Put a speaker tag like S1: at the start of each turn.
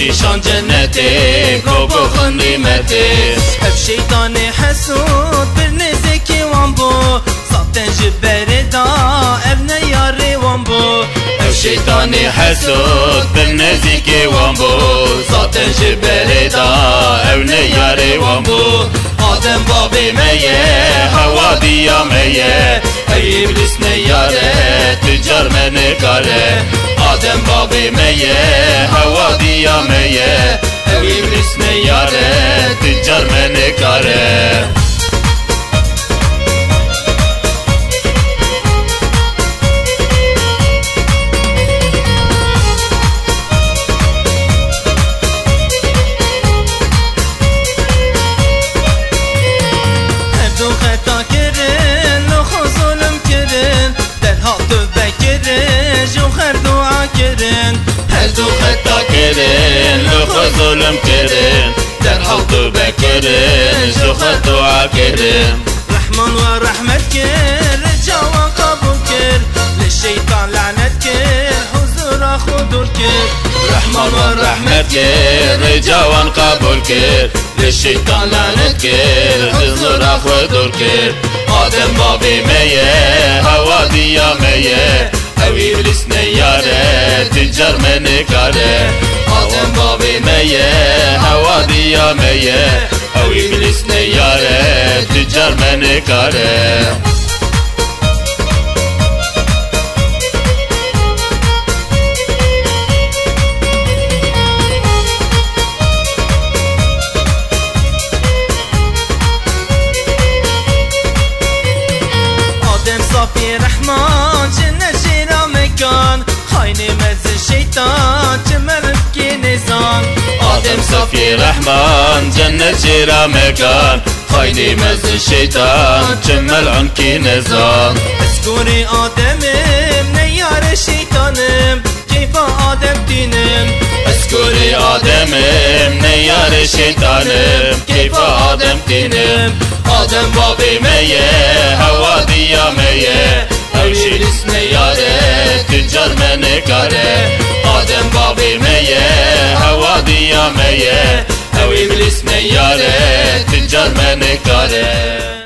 S1: شیشان جنتی کوکو خنیمتی
S2: اف شیطان حسود بر نزکی وان بو ساتن جبر دا اف نیاری وان بو اف
S1: شیطان حسود بر نزکی وان بو ساتن جبر دا اف نیاری وان بو
S2: آدم بابی
S1: میه هوا دیا میه ای ابلیس نیاره تجار من کاره آدم بابی میه هوا दिया मैं ये अभी इसने यार है तीन चार महीने करे ظلم كريم ترحوط شو سخط وعكريم
S2: رحمن ورحمة كر جوا قبول كر للشيطان لعنة كر حزور خدور كر رحمن ورحمة كر
S1: جوا قبول كر للشيطان لعنة كر حزور خدور كر آدم بابي ميه هوا ديا ميه أو ابليس نياره تجر من كاره بابی میه هوا دیا میه او ابلیس نیاره تجار من کاره
S2: صافي رحمن Haydi
S1: Rahman cennet jira mekan. Haydi mezdi şeytan Cemmel anki nezan.
S2: Eskuri Adem'im ne yare şeytanım. Keyfa Adem dinim. Eskuri
S1: Adem'im ne yare şeytanım. Keyfa Adem dinim.
S2: Adem babi
S1: meye Hava diya meye Evşil şey isne yare Tüccar mene kare دیا میه او ابلیس نیاره تجار من کاره